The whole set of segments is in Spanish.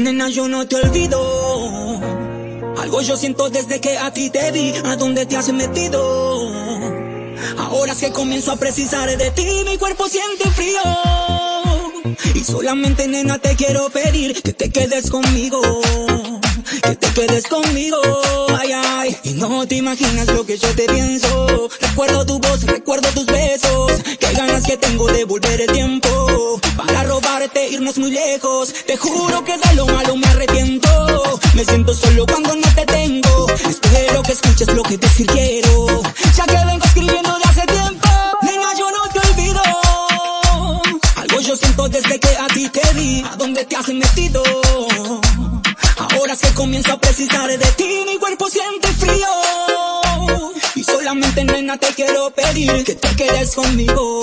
nena, yo no te olvido. Algo yo siento desde que a ti te vi, a dónde te has metido. Ahora es que comienzo a precisar de ti, mi cuerpo siente frío. Y solamente nena te quiero pedir que te quedes conmigo. Que te quedes conmigo, ay ay. Y no te imaginas lo que yo te pienso. Recuerdo tu voz, recuerdo tus besos. Muy lejos. Te juro que de lo malo me arrepiento. Me siento solo cuando no te tengo. Espero que escuches lo que decir quiero. Ya que vengo escribiendo de hace tiempo. Nena, yo no te olvido. Algo yo siento desde que a ti te vi. A dónde te has metido. Ahora es que comienzo a precisar de ti, mi cuerpo siente frío. Y solamente nena te quiero pedir que te quedes conmigo.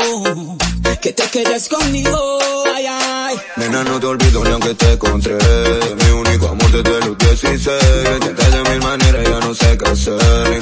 Que te quedes conmigo, ay no te olvido ni aunque te encontré. Mi único amor desde los 16. Intenté de mil maneras, ya no sé qué hacer.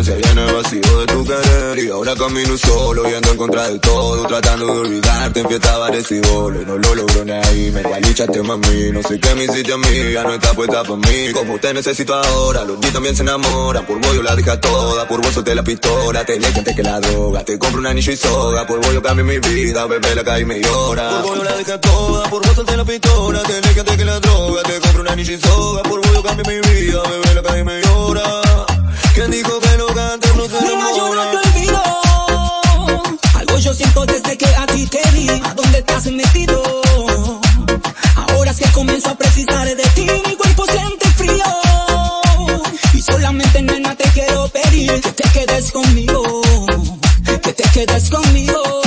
Ninguna sustancia llena vacío de tu querer. Y ahora camino solo, yendo en contra de todo. Tratando de olvidarte en fiesta, bares y. No lo logro ni ahí, me gualichaste mami. No sé qué me hiciste a mí, ya no está puesta por mí. Como te necesito ahora, los días también se enamoran. Por vos yo la dejé toda, por vos solté la pistola. Te que antes que la droga. Te compro un anillo y soga, por vos yo cambio mi vida. Bebé la calle me llora. Por vos yo la dejé toda, por vos solté la pistola. Te que antes que la droga. Te compro un anillo y soga, por comienzo a precisar de ti, mi cuerpo siente frío. Y solamente nena te quiero pedir que te quedes conmigo. Que te quedes conmigo.